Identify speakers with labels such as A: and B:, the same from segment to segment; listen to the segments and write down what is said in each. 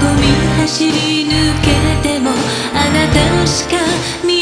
A: ゴミ走り抜けてもあなたしか見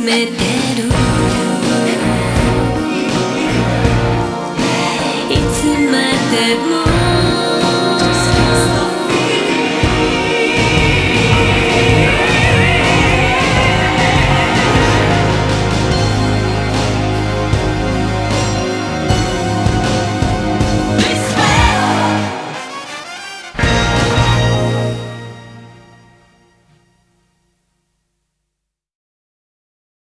A: めてる。いつまでも